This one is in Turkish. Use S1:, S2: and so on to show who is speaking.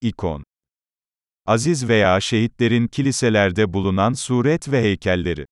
S1: İkon. Aziz veya şehitlerin kiliselerde bulunan suret ve heykelleri.